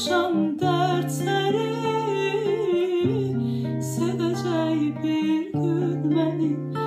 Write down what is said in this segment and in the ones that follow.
akşam dertleri. Sevecek bir gün beni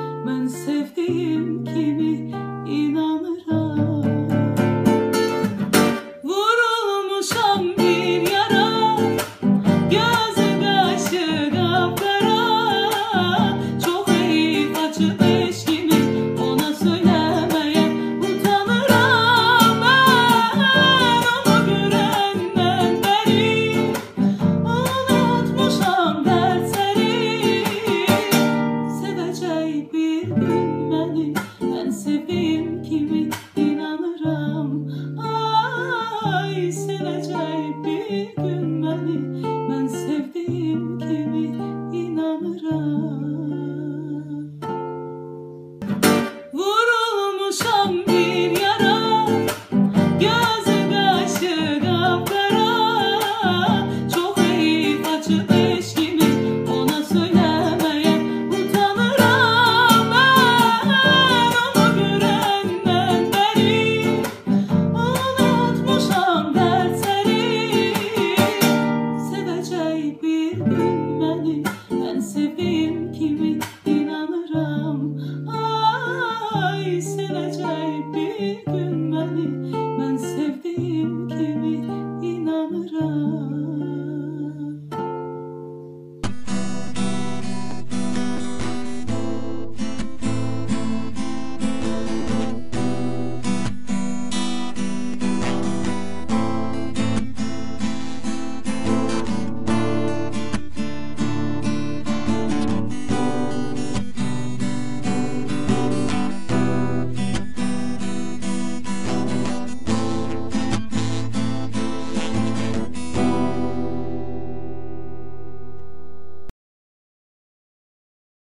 bir gün beni ben sevdiğim gibi inanırım.